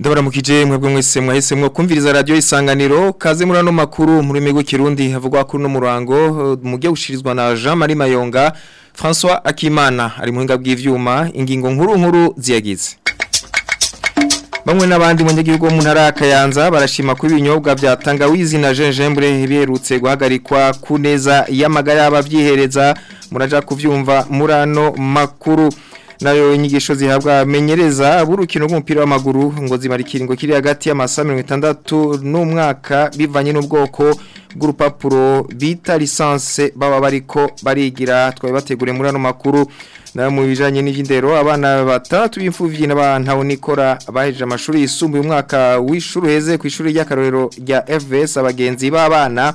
ndabaramukije mwebwe mwese mwahise kumviriza radio isanganiro kaze muri ano makuru muri mego kirundi havugwa kuri no murango eh, mujye gushirizwa na Jean Marie Mayonga François Akimana ari muhinga bw'ivyuma ingingo nkuru nkuru ziyagize Bamwe n'abandi mu nyagihugu mu ntara Kayanza barashima ko ibinyobwa bya tangawizi na gingembre biherutse guhagarikwa ku neza y'amagara y'abavyihereza muraja kuvyumva murano makuru nayo inyigisho zihabwa menyereza burukino rw'umupira w'amaguru ngo zimara kiri hagati y'amasaha mirongo itandatu n'umwaka bivanye n'ubwoko bw'urupapuro bita lisanse baba bariko barigira twabibategure muri ano makuru nayo mu bijanye n'ivy'indero abana batatu b'imfuvyi nikora bahejeje amashuri yisumbuye umwaka w'ishuri heze ku ishuri ry'akarorero rya FVS abagenzi b'abana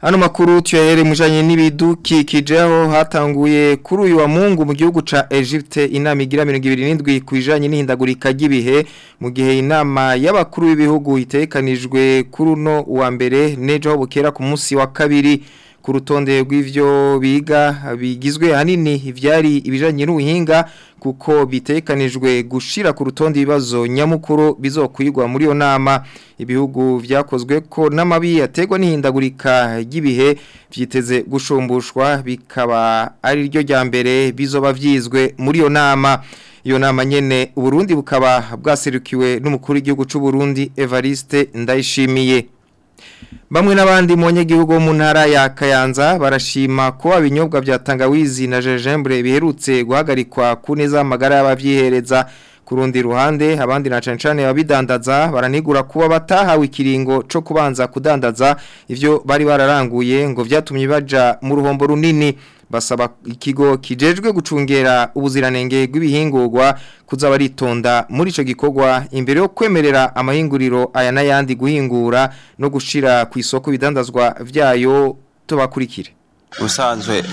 Ano makuru tuyarere mujanye n'ibidukikije aho hatanguye kuri uyu wa Mungu mu gihugu ca Egypte inama igira 27 kwijanye n'ihindagurika ry'ibihe mu gihe inama y'abakuru b'ibihugu itekanijwe kuri uno wa mbere nejo bukera ku munsi wa kabiri ku rutonde rw'ibyo biga bigizwe ahanini ibyari ibijanye n'ubuhinga kuko bitekanijwe gushira ku rutonde ibibazo nyamukuru bizokwigwa muri iyo nama ibihugu byakozwe ko n'amabi yategwa n'ihindagurika ry'ibihe byiteze gushumbushwa bikaba ari ryo rya mbere bizoba byizwe muri iyo nama iyo nama nyine Burundi bukaba bwaserukiwe n'umukuru w'igihugu Burundi evariste ndayishimiye Bamwe n'abandi mu mu ntara ya Kayanza barashima ko ibinyobwa bya tangawizi na jejembure biherutse guhagarikwa ku neza amagara y'ababyihereza ku rundi ruhande abandi na canecane babidandaza baranigura kuba batahawe ikiringo cyo kubanza kudandaza ibyo bari bararanguye ngo byatumye baja mu ruhombo runini basaba ikigo kijejwe gucungera ubuziranenge bw'ibihingurwa kuzaba ritonda muri ico gikorwa imbere yo kwemerera amahinguriro aya n'ayandi guhingura no gushira ku isoko bidandazwa vyayo tubakurikire usanzwe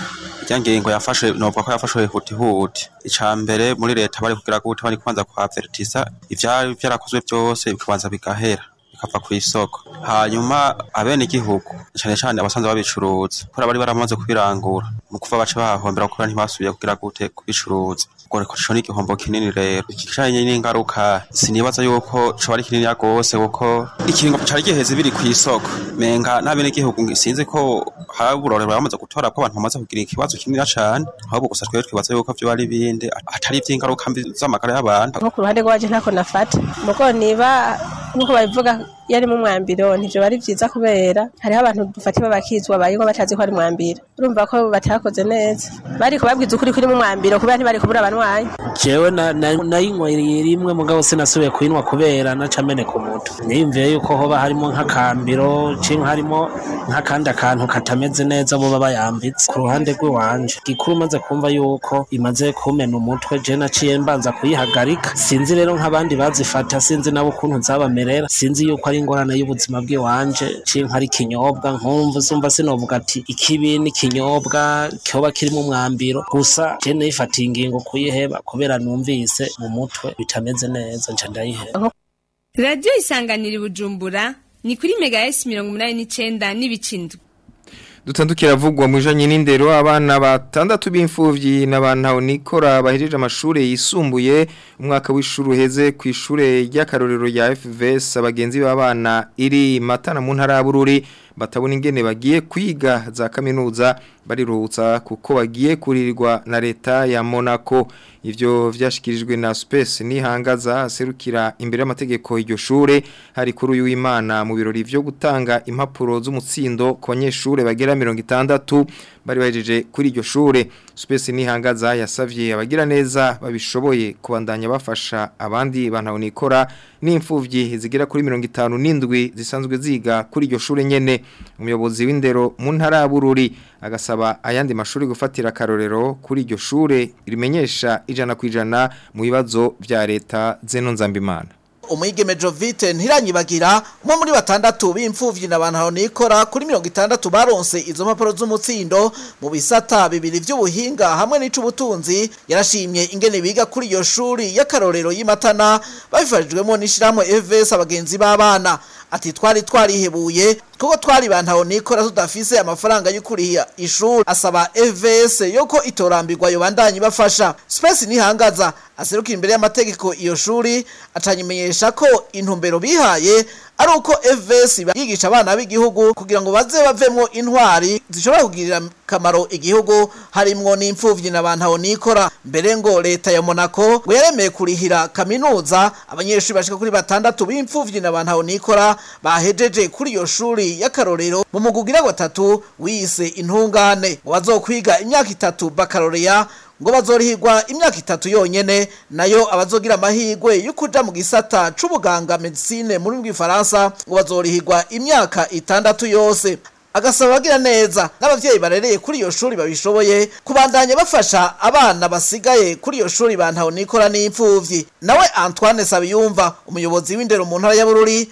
ya ngingo yafashe novuga ko yafashwe hutihuti icambere muri leta bari kugira gute bari kwanza kwa avertisa ivyari byarakozwe byose bikabanza bigahera akava ku isoko hanyuma abenegihugu cyane cyane abasanzwe babicuruza kubera bari baramaze kubirangura mu kuva baca bahombera kubera ntibasubiye kugira gute kubicuruza ubwo rero ni igihombo kinini rero ikijanye n'ingaruka sinibaza yuko coba ari kinini gose kuko ikiringo cari giheze biri ku isoko menga n'abenegihugu sinzi ko hari uburore bamaze gutora ko abantu bamaze kugira ikibazo kinini cyane ahubwo gusa twebwe twibaza yuko vyo ari bindi atari ivy'ingaruka mbi z'amagara y'abantu nko ku ruhande rwaje ntako nafata nuko niba nkuko babivuga iyo ari mu mwambiro ntibyo bari byiza kubera hariho abantu dufatiwe bakizwa bayiwa batazi ko ari mwambiro urumva ko batakoze neza bari kubabwiza ukuri kuri mu mwambiro kubera ntibari kubura abanywanyi jewe nayinyweye rimwe mugabo sinasubiye kuyinywa kubera naca ameneka umutwe niyumviye yuko hoba harimo nk'akambiro canke harimo nk'akandi akantu katameze neza boba bayambitse ku ruhande rw'iwanje gikuru maze kumva yuko imaze kumena umutwe je naciye mbanza kuyihagarika sinzi rero nk'abandi bazifata sinzi nabo ukuntu zabamerera sinzi yuko yuko ari ingorane y'ubuzima bwe wanje cinka ari ikinyobwa nkumva sumva sinovuga ati ikibi ni kinyobwa kyoba kirimo umwambiro gusa je nifatiye ingingo kuyiheba kubera numvise mu mutwe bitameze neza nca ndayiheba radiyo isanganira i bujumbura ni kuri mega esi mirongo umunani n'icenda n'ibicindwe dutandu kiravugwa mu ijanye n'indero abana batandatu b'imfuvyi n'abantu nikora bahejeje amashuri yisumbuye umwaka w'ishuri uheze ku ishure ry'akarorero ya FVS abagenzi b'abana iri matana mu ntara bururi batabona ingene bagiye kwiga za kaminuza bariruhutsa kuko bagiye kurirwa na leta ya Monaco ivyo vyashikirijwe na Space nihangaza serukira imbere y'amategeko iryo shure hari kuri uyu imana mu birori vyo gutanga impapuro z'umutsindo ku banyeshure bagera 60 bari bahejeje kuri iryo shure Space Nihangaza yasavye abagiraneza babishoboye kubandanya bafasha abandi bantabona ikora n'imfuvyi zigira kuri n’indwi zisanzwe ziga kuri iryo shure nyene umuyobozi w'indero mu ntara agasaba ayandi mashuri gufatira karorero kuri iryo shure rimenyesha ijana kwijana mu bibazo vya leta zeno nzambimana umwigeme Jovite ntiranyibagira umwe muri batandatu b'imfubyi na nikora kuri mirongo itandatu baronse izo mpapuro z'umutsindo mu bisata bibiri by'ubuhinga hamwe n'ic'ubutunzi yarashimye ingene biga kuri iyo shuri y'akarorero y'imatana babifashijwemo n'ishyirahamwe evesi abagenzi b'abana ati twari twarihebuye kuko twari bantaho nikora tudafise amafaranga y'ukuriya ishuri asaba EVS yoko itorambirwa yobandanyi bafasha space nihangaza aseruka imbere y'amategeko iyo shuri atanyimenyesha ko intumbero bihaye ari uko EVS yigisha abana b'igihugu kugira ngo baze bavemo intwari zishobora kugirira kamaro igihugu harimwo n'imfuvyi n'abantu nikora mbere ngo leta ya Monaco ngo yaremeye kurihira kaminuza abanyeshuri bashika kuri batandatu b'imfuvyi n'abantu nikora bahejeje kuri iyo shuri kabi y'akarorero mu mugugira gatatu wiyise intungane ngo bazokwiga imyaka itatu bakaloreya ngo bazorihigwa imyaka itatu yonyene nayo abazogira amahirwe yo mu gisata c'ubuganga medicine muri bw'ifaransa ngo bazorihigwa imyaka itandatu yose agasaba abagira neza n'ababyeyi barereye kuri iyo shuri babishoboye kubandanya bafasha abana basigaye kuri iyo shuri ba ntawe nikora n'imfubyi nawe antoine sabiyumva umuyobozi w'indero mu ntara ya bururi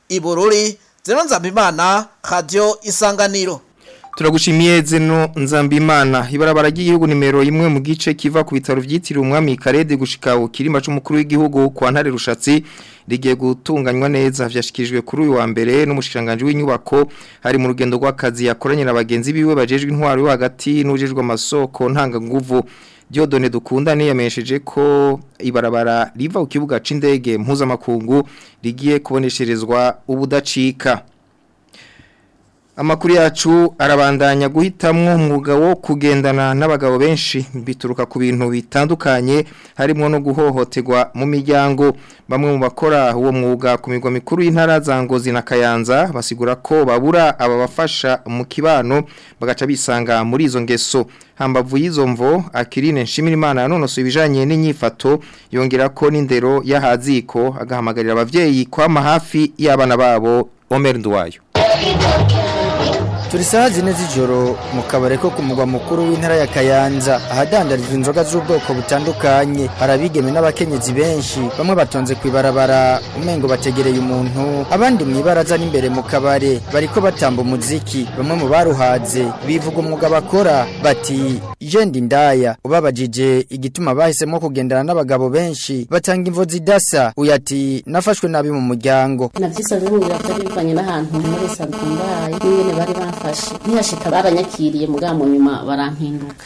ibururi zero nzambimana radiyo isanganiro turagushimiye zeno nzambimana ibarabara ry'igihugu nimero imwe mu gice kiva ku bitaro byitiriwe umwami karede gushika ukirima cy'umukuru w'igihugu kwa ntare rushatsi rigiye gutunganywa neza byashyikirijwe kuri uyu wa mbere n'umushikiranganji w'inyubako hari mu rugendo rw'akazi yakoranye na bagenzi biwe bajejwe intwaro hagati n'ujejwe amasoko ntanganguvu dukunda dukundane yamenyesheje ko ibarabara riva ku kibuga mpuzamakungu rigiye kubonesherezwa ubudacika amakuru yacu arabandanya guhitamwo umwuga wo kugendana n'abagabo benshi bituruka ku bintu bitandukanye harimo no guhohoterwa mu miryango bamwe mu bakora uwo mwuga ku migwa mikuru y'intara za ngozi na kayanza basigura ko babura bafasha mu kibano bagaca bisanga muri izo ngeso hambavu y'izo mvo akirine nshimirimana yanonosoye ibijyanye n'inyifato yongera ko n'indero y'ahaziko agahamagarira ababyeyi kwama hafi y'abana babo Omer Nduwayo turi saha zine z'ijoro mu kabari ko ku mugwa mukuru w'intara ya kayanza ahadandarizwa inzoga z'ubwoko butandukanye hari abigeme n'abakenyezi benshi bamwe batonze ku ibarabara umengo bategereye umuntu abandi mu ibaraza n'imbere mu kabari bariko batamba umuziki bamwe mu baruhadze bivuga umwuga bakora bati jendi ndaya ubabajije igituma bahisemo kugendana n'abagabo benshi batanga imvo idasa uyu ati nafashwe nabi mu muryango nabyisa bihuye atari bivanye n'ahantu muri santumbaye n'ingene bari bamfashe ntihashika baranyakiriye mugabo mu nyuma barampinduka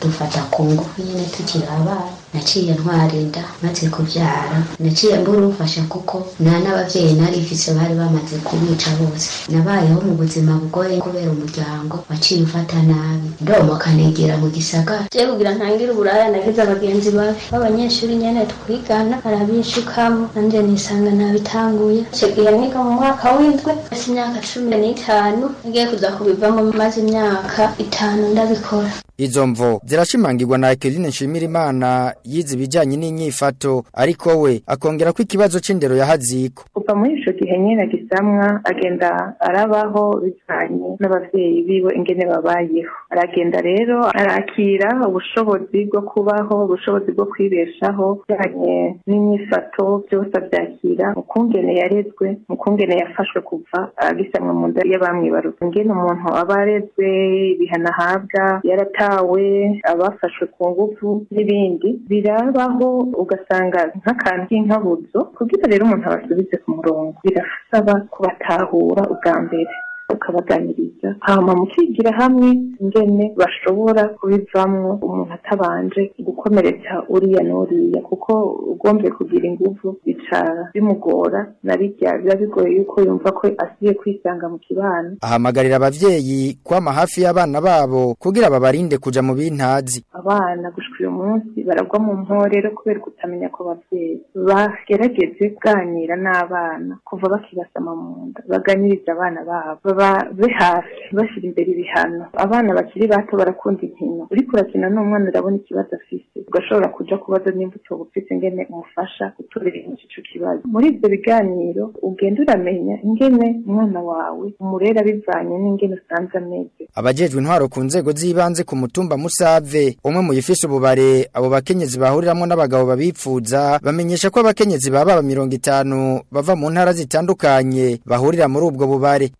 bakadufata ku nguvu nyine tukiri abana naciye ntwara inda maze kubyara naciye mbura kuko nta n'ababyeyi nari mfite bari bamaze kumwica bose nabayeho mu buzima bugoye kubera umuryango waciye ufata nabi ndomoka negera mu gisagara njye kugira ntangire uburaya nagize abagenzi babi b'abanyeshuri nyene twigana hari abinshukamo nanjye nisanga nabitanguye ico niga mu mwaka w'indwi imyaka cumi n'itanu ngiye kuza kubivamo maze imyaka itanu ndabikora izo mvo zirashimangirwa na Ekeline imana yize ibijyanye n'inyifato ariko we akongera ko ikibazo c'indero yahaziko kuva muri ico gihe nyene gisamwa agenda arabaho bijanye n'abavyeyi biwe ingene babayeho aragenda rero arakira ubushobozi bwo kubaho ubushobozi bwo kwibeshaho bijyanye n'inyifato byose abyakira mu kungene yarezwe mu kungene yafashwe kuva agisamwa ah, mu nda y'abamwibarutse ingene umuntu aba arezwe ibihano ahabwa yarata abatawe abafashwe ku ngufu n'ibindi birabaho ugasanga nk'akantu k'inkabuzo kugira rero umuntu abasubize ku murongo birasaba kubatahura ubwa mbere ukabaganiriza hanyuma mukigira hamwe ingene bashobora kubivamo umuntu atabanje gukomeretsa uriya n'uriya kuko ugombye kugira ingufu bica bimugora na birya biba bigoye yuko yumva ko asiye kwisanga mu kibano ahamagarira ababyeyi kwama hafi y'abana babo kugira babarinde kujya mu bintazi abana gushika uyu munsi baragwa mu mporero kubera kutamenya ko bavyeyi bagerageze kuganira n'abana kuva bakibasama mu nda baganiriza abana babo baba be hafi bashyira imbere ibihano abana bakiri bato barakunda inkino uri kurakina n'umwana urabona ikibazo afite ugashobora kuja kubaza nimba utoba ufite umufasha gutorera ico kibazo muri ibyo biganiro ugenda uramenya ingene umwana wawe umurera bivanye n'ingene usanze ameze abajejwe intwaro ku nzego z'ibanze ku mutumba musave umwe mu yifise ububare abo bakenyezi bahuriramo n'abagabo babipfuza bamenyesha ko abakenyezi baba mirongo itanu bava mu ntara zitandukanye bahurira muri ubwo bubare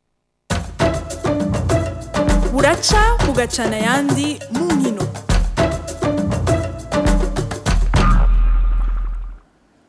muraca mugacana ayandi mu nkino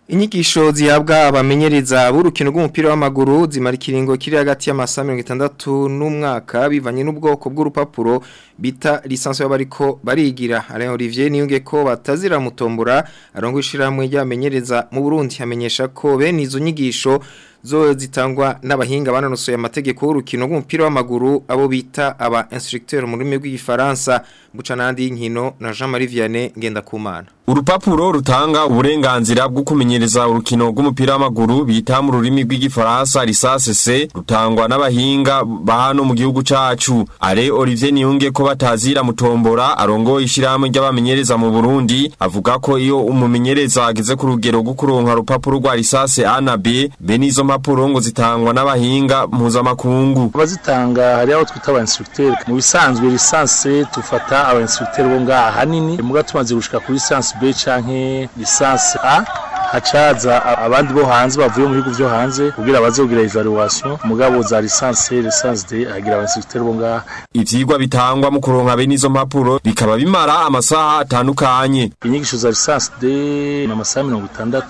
inyigisho zihabwa abamenyereza b'urukino rw'umupira w'amaguru zimara ikiringo kiri hagati y'amasaha mirongo itandatu n'umwaka bivanye n'ubwoko bw'urupapuro bita lisansi baba bariko barigira ariya olivier niyunge ko batazira mutombura arongo ishyirahamwe ry'abamenyereza mu burundi amenyesha ko bene izo nyigisho zo zitangwa n'abahinga banonosoye amategeko y'urukino rw'umupira w'amaguru abo bita aba instructeur mu rurimi rw'igifaransa bucanandi y'inkino na Jean Marie Vianney kumana Urupapuro rutanga uburenganzira bwo kumenyereza urukino rw'umupira w'amaguru bita mu rurimi rw'igifaransa risasese rutangwa n'abahinga ba hano mu gihugu cacu Are Olivier Niyunge ko batazira mutombora arongoye ishyirahamwe ry'abamenyereza mu Burundi avuga ko iyo umumenyereza ageze ku rugero rwo kuronka rupapuro rwa risase A na B be nizo mpapuro ngo zitangwa n'abahinga mpuzamakungu abazitanga hari aho twita abansitigiteri mu bisanzwe lisansi tufata abansitigiteri bo ngaha hanini muga tumaze gushika kuri lisansi b canke lisansi a hacaza abandi bo hanze bavuye mu bihugu byo hanze kugira bazogira evaluation mugabo za lisansi lisansi de agira abasiteri bo ngaha ivyigwa bitangwa mu kuronka bene nizo mpapuro bikaba bimara amasaha atandukanye inyigisho za lisansi de na masaha 60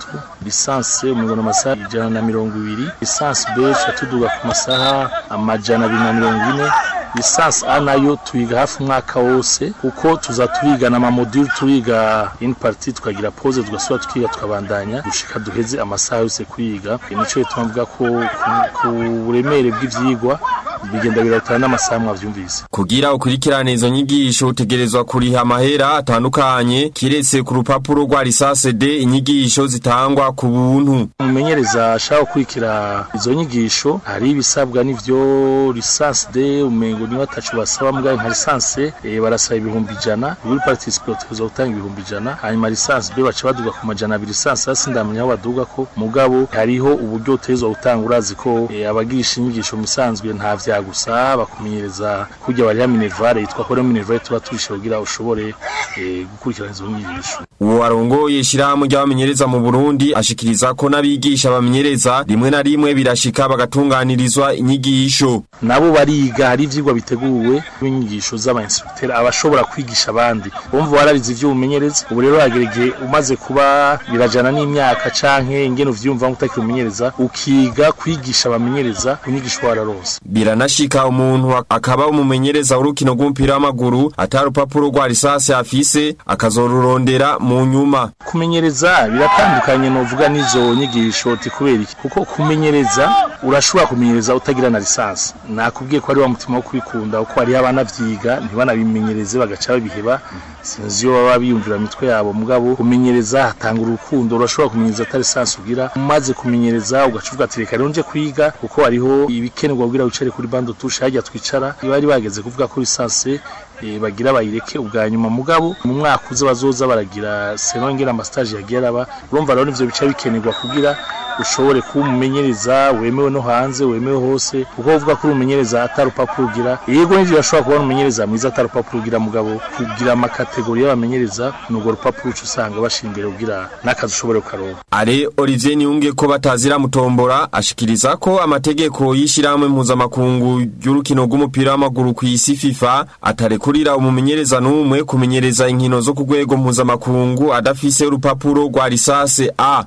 lisansi umuntu amasaha ijana na mirongo ibiri lisansi b tuduga ku masaha amajana abiri na mirongo ine lisansi a nayo tuyiga hafi umwaka wose kuko tuza turiga na mamodule turiga ini pariti tukagira pose tugasubira tukiga tukabandanya gushika duheze amasaha yose kuyiga nicyo bituma mvuga ko ku buremere bw'ibyigwa bigenda biratana n'amasaha mwavyumvise kugira ukurikirane izo nyigisho utegerezwa kuriha amahera atandukanye kiretse ku rupapuro rwa RSD inyigisho zitangwa ku buntu umenyereza ashaka gukurikira izo nyigisho hari ibisabwa n'ivyo RSD umengo niba atacu basaba mbwa nka lisanse e, barasaba ibihumbi jana muri participate zo gutanga ibihumbi jana hanyuma lisanse be baca baduga ku majana abiri lisanse asindamenya aho baduga ko mugabo hariho uburyo utezwa gutanga urazi ko e, abagisha inyigisho misanzwe nta bya gusa bakumenyereza kujya barya minerivare yitwa ko minerivare tuba turishe kugira ushobore eh, gukurikirana izo nyigisho uwarongoye ishyirahamwe ry'abamenyereza mu Burundi ashikiriza ko n'abigisha bamenyereza rimwe na rimwe birashika bagatunganirizwa inyigisho nabo bariga hari ivyigwa biteguwe n'inyigisho z'abainstructeur abashobora kwigisha abandi bumva warabize ivyo umenyereza ubu rero hagerege umaze kuba birajyana n'imyaka canke ingene uvyumva ngo utakimenyereza ukiga kwigisha abamenyereza kunyigisha birana anashika umuntu akaba umumenyereza w'urukino rw'umupira w'amaguru atari urupapuro rwa risasi afise akazorurondera mu nyuma kumenyereza biratandukanye novuga n'izo nyigisho kubera iki kuko kumenyereza urashobora kumenyereza utagira na lisansi nakubwiye ko ari wa mutima wo kubikunda kuko hariho abana vyiga ntibanabimenyereze bagaca babiheba sinzi iyo baba biyumvira mitwe yabo mugabo kumenyereza hatanga urukundo urashobora kumenyereza atari lisansi ugira umaze kumenyereza ugacuvuga ati reka rero nje kwiga kuko hariho ibikenerwa kugira wicare kuri bande utushe hajya twicara bari bageze kuvuga kuri sanse Eh, bagira bayireke ubwa nyuma mugabo mu mwaka uza bazoza baragira serongera amastage yagiye araba urumva rero ivyo bica bikenerwa kugira ushobore kuba umumenyereza wemewe no hanze wemewe hose kuko uvuga ko uri umumenyereza atari upapuro ugira yego n'ivyo ashobora kuba umumenyereza mwiza atari upapuro ugira mugabo kugira amakategori y'abamenyereza n'urwo rupapuro uca usanga bashingira ugira n'akazi ushobore kukaronka Ari Olivier Niyunge ko batazira mutombora ashikiriza ko amategeko y'ishiramwe mpuzamakungu y'urukino rw'umupira w'amaguru ku isi FIFA atareka kurira umumenyereza n'umwe kumenyereza inkino zo ku rwego mpuzamakungu adafise urupapuro rwa risase a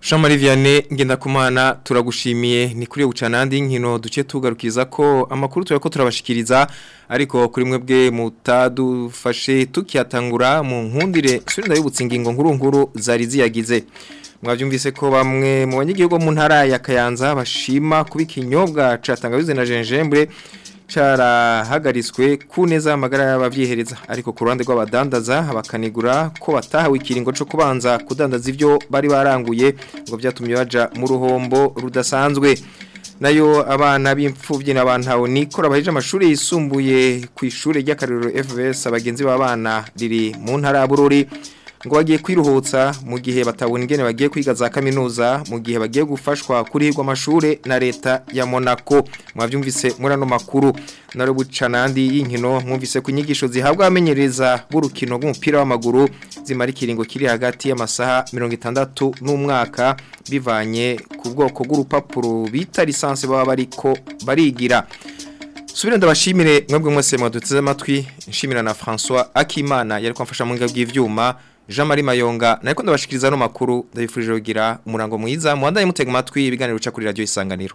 Shamari Vianney ngendakumana turagushimiye ni kuri ucanandi inkino duce tugarukiza ko amakuru turako turabashikiriza ariko kuri mwe bwe mutadufashe tukiyatangura mu nkundire suri ndabibutse ingingo nkuru nkuru zari ziyagize mwabyumvise ko bamwe mu banyagihugu mu ntara ya Kayanza bashima kubika inyobwa ca tangawizi na jenjembre cyarahagaritswe ku neza amagara y'ababyihereza ariko ku ruhande rw'abadandaza bakanigura ko bataha ikiringo cyo kubanza kudandaza ibyo bari baranguye ngo byatumye bajya mu ruhombo rudasanzwe nayo abana b'imfubyi n'abantu aho nikora bahije amashuri yisumbuye ku ishuri ry'akariro FVS abagenzi b'abana riri mu ntara ya Bururi ngo bagiye kwiruhutsa mu gihe batabona ingene bagiye kwiga za kaminuza mu gihe bagiye gufashwa kurihirwa amashure na leta ya Monaco mwavyumvise muri ano makuru nari bucanandi y'inkino mwumvise ku nyigisho zihabwa amenyereza b'urukino rw'umupira w'amaguru zimara kiri hagati y'amasaha 60 n'umwaka bivanye ku bwoko bw'urupapuro bita lisansi baba bariko barigira subira ndabashimire mwebwe mwese mwaduteze amatwi nshimira na François Akimana yari kwamfasha mu ngabw'ivyuma Jean Marie Mayonga nariko ndabashikiriza no makuru ndabifurije kugira umurango mwiza muhandaye mutega matwi ibiganiro uca kuri radio isanganiro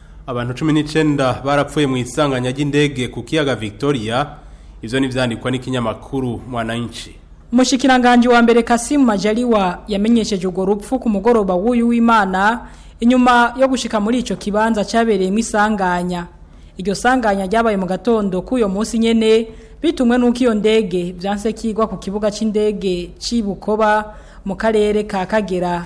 abantu cumi n'icyenda barapfuye mu isanganya ry'indege ku kiyaga victoria ibyo ni n'ikinyamakuru mwananchi umushyikirangange wa mbere kasimu majaliwa yamenyesheje urwo rupfu ku mugoroba w'uyu w'imana inyuma yo gushyika muri icyo kibanza cyabereyemo isanganya iryo sanganya ryabaye mu gatondo k'uyu munsi nyine bitumwe n'uko iyo ndege byanse kigwa ku kibuga cy'indege cy'ibukoba mu karere ka kagera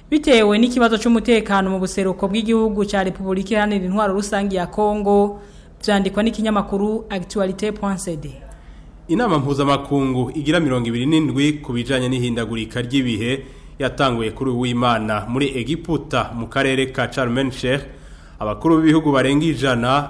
bitewe n'ikibazo cy'umutekano mu buseruko bw'igihugu cya repubulika iharanira intwaro rusange ya Congo byandikwa n'ikinyamakuru agituwarite puwansede inama mpuzamakungu igira mirongo ibiri n'indwi ku bijanye n'ihindagurika ry'ibihe yatanguye kuri w’imana muri egiputa mu karere ka carmen abakuru b'ibihugu barenga ijana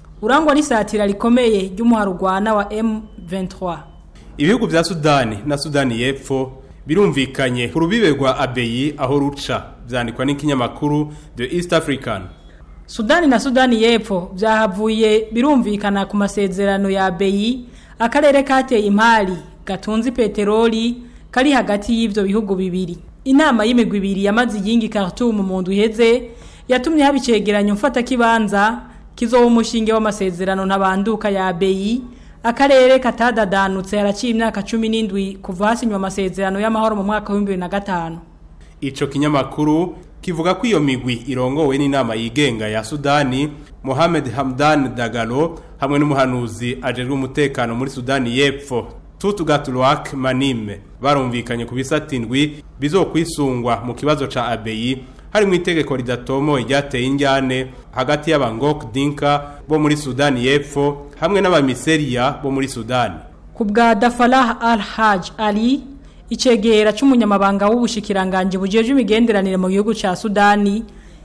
urangwa n'isatira rikomeye ry'umuharugwana wa M23 ibihugu bya sudani na sudani y'epfo birumvikanye ku rubibe rwa abeyi aho ruca byandikwa n'ikinyamakuru the east african sudani na sudani y'epfo byahavuye birumvikana ku masezerano ya abeyi akarere kateye imari Gatunzi peteroli kari hagati y'ibyo bihugu bibiri inama y'imigwi ibiri yamaze yingi karatumu mu nzu iheze yatumye haba icyegeranyo kibanza kizoba umushinge w'amasezerano ntabanduka ya abeyi akarere katadadanutse haraciye imyaka cumi n'indwi kuva hasinywa amasezerano y'amahoro mu mwaka w'ibihumbi bibiri na gatanu icyo kinyamakuru kivuga ko iyo migwi irongowe n'inama yigenga ya sudani Mohamed Hamdan Dagalo hamwe n'umuhanuzi ajejwe umutekano muri sudani y'epfo Tutu tutugatulwak manime barumvikanye ku bisatindwi bizokwisungwa mu kibazo ca abeyi hari mu itegeko ridatomo iryateye injyane hagati y'abangok dinka bo muri sudani y'epfo hamwe n'abamiseriya bo muri sudani ku bwa dafarah al ali icegera cy'umunyamabanga w'ubushikiranganje bujeje imigenderanire mu gihugu cya sudani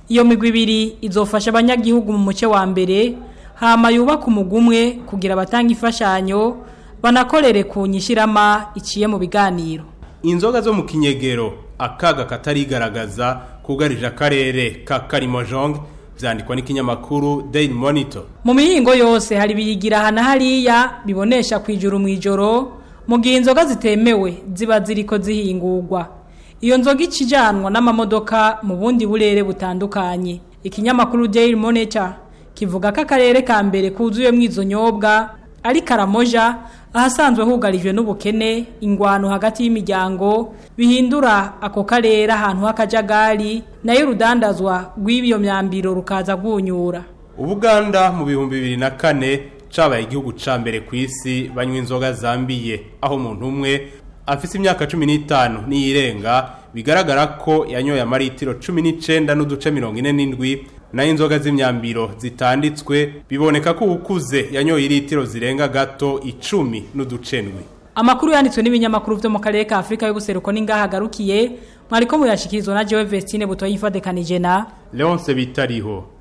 iyo migwi ibiri izofasha abanyagihugu mu muce wa mbere hama yubaka umugumwe kugira batanga imfashanyo banakorere ku nyishyirama iciye mu biganiro inzoga zo mu kinyegero akaga katarigaragaza kugarije akarere ka karimojong zandikwa n'ikinyamakuru daily monitor mu mihingo yose hari ibiyigira hano hariya bibonesha ku ijoro mu ijoro mu gihe inzoga zitemewe ziba ziriko zihingurwa iyo nzoga ikijanwa n'amamodoka mu bundi burere butandukanye ikinyamakuru daily monitor kivuga ko akarere ka mbere kuzuyemo izo nyobwa ari karamoja ahasanzwe hugarijwe n'ubukene ingwano hagati y'imiryango bihindura ako karere ahantu h'akajagari nayo urudandazwa rw’ibiyo myambiro rukaza gunyura. ubuganda mu bihumbi bibiri na kane cabaye igihugu ca mbere ku isi banywa inzoga zambiye aho umuntu umwe afise imyaka cumi n'itanu n'iyirenga bigaragara ko yanyoye amaritiro cumi n'icenda n'uduce mirongo ine n'indwi naho inzoga z'imyambiro zitanditswe biboneka ko ukuze yanyoye iritiro zirenga gato icumi n’uducenwe amakuru yanditswe n'ibinyamakuru byo mu karere ka Afrika y'ubuseruko ni ngaho agarukiye mwariko muyashikirizwa na jowe vestine butoya yifadekanije na leonce bitariho